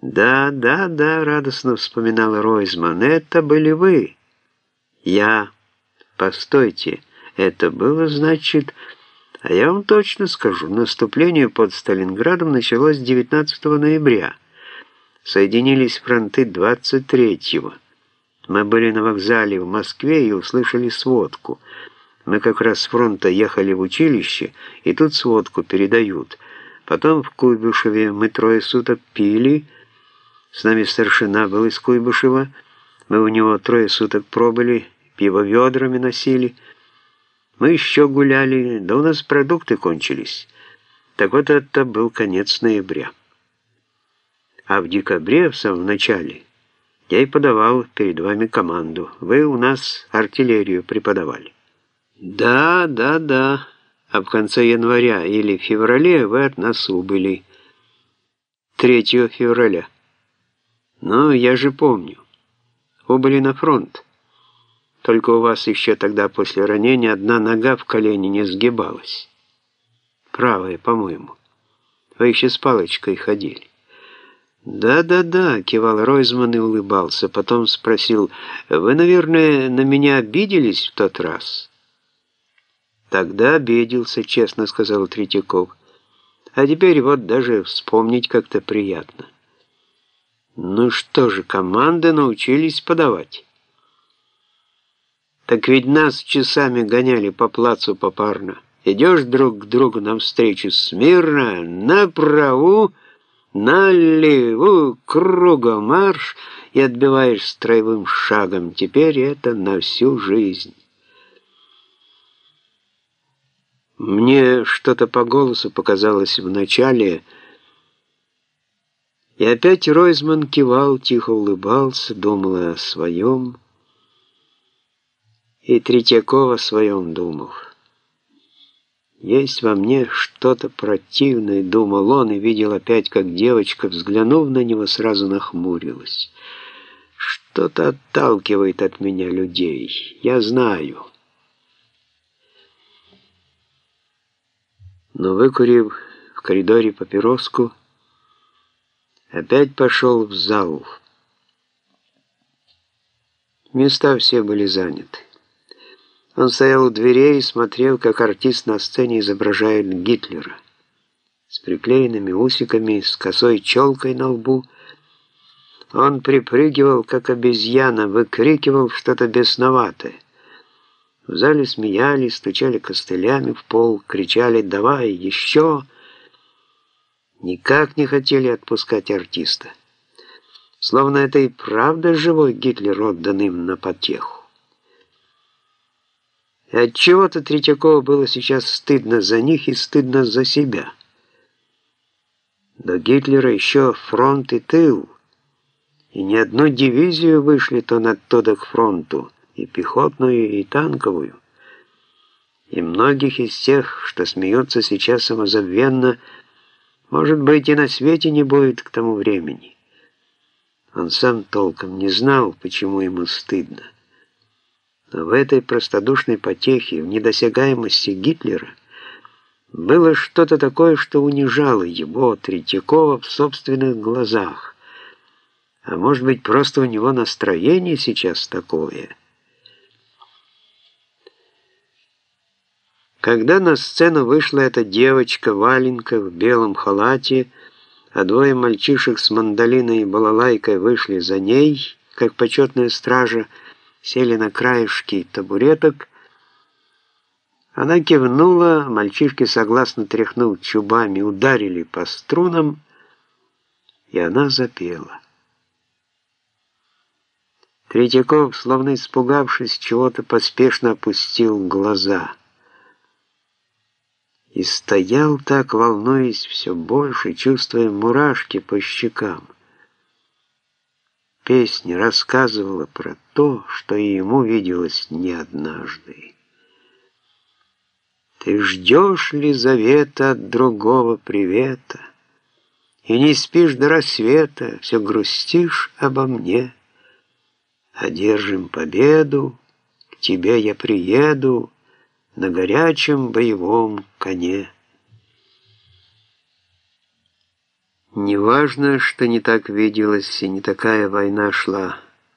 «Да, да, да», — радостно вспоминал Ройзман, — «это были вы». «Я». «Постойте, это было, значит...» «А я вам точно скажу, наступление под Сталинградом началось 19 ноября. Соединились фронты 23-го. Мы были на вокзале в Москве и услышали сводку. Мы как раз с фронта ехали в училище, и тут сводку передают. Потом в Куйбышеве мы трое суток пили, с нами старшина был из Куйбышева, мы у него трое суток пробыли, пиво ведрами носили. Мы еще гуляли, да у нас продукты кончились. Так вот это был конец ноября. А в декабре, в самом начале, я и подавал перед вами команду. Вы у нас артиллерию преподавали. Да, да, да. А в конце января или феврале вы от нас убыли. 3 февраля. Ну, я же помню. Убыли на фронт. Только у вас еще тогда после ранения одна нога в колене не сгибалась. Правая, по-моему. Вы еще с палочкой ходили. «Да-да-да», — кивал Ройзман и улыбался. Потом спросил, «Вы, наверное, на меня обиделись в тот раз?» «Тогда обиделся», — честно сказал Третьяков. «А теперь вот даже вспомнить как-то приятно». «Ну что же, команды научились подавать». «Так ведь нас часами гоняли по плацу попарно. Идешь друг к другу навстречу смирно, направо, налево, кругом марш и отбиваешь строевым шагом. Теперь это на всю жизнь. Мне что-то по голосу показалось вначале, и опять Ройзман кивал, тихо улыбался, думал о своем, и Третьяков о своем думал. Есть во мне что-то противное, думал он, и видел опять, как девочка, взглянув на него, сразу нахмурилась. Что-то отталкивает от меня людей, я знаю. Но выкурив в коридоре папироску, опять пошел в зал. Места все были заняты. Он стоял у дверей и смотрел, как артист на сцене изображает Гитлера. С приклеенными усиками, с косой челкой на лбу. Он припрыгивал, как обезьяна, выкрикивал что-то бесноватое. В зале смеялись, стучали костылями в пол, кричали «давай, еще!» Никак не хотели отпускать артиста. Словно это и правда живой Гитлер, отданным на потеху. И отчего-то Третьякову было сейчас стыдно за них и стыдно за себя. До Гитлера еще фронт и тыл, и ни одну дивизию вышли то над то к фронту, и пехотную, и танковую. И многих из тех, что смеются сейчас самозабвенно, может быть, и на свете не будет к тому времени. Он сам толком не знал, почему ему стыдно. Но в этой простодушной потехе, в недосягаемости Гитлера, было что-то такое, что унижало его, Третьякова, в собственных глазах. А может быть, просто у него настроение сейчас такое. Когда на сцену вышла эта девочка Валенка в белом халате, а двое мальчишек с мандолиной и балалайкой вышли за ней, как почетная стража, сели на краешки табуреток. Она кивнула, мальчишки, согласно тряхнув чубами, ударили по струнам, и она запела. Третьяков, словно испугавшись чего-то, поспешно опустил глаза. И стоял так, волнуясь все больше, чувствуя мурашки по щекам песни рассказывала про то, что и ему виделось не однажды. Ты ждешь ли завета от другого привета, И не спишь до рассвета, все грустишь обо мне. Одержим победу, к тебе я приеду На горячем боевом коне. Неважно, что не так виделось, и не такая война шла.